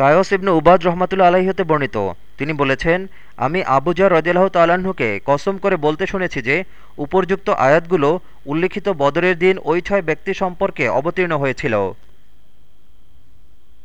কায়স ইবনু উবাদ রহমাতুল্লা আলাহি হতে বর্ণিত। তিনি বলেছেন, আমি আবুজা রদিয়াল্লাহ তালাহুকে কসম করে বলতে শুনেছি যে, উপর্যুক্ত আয়াতগুলো উল্লিখিত বদরের দিন ওই ছয় ব্যক্তি সম্পর্কে অবতীর্ণ হয়েছিল।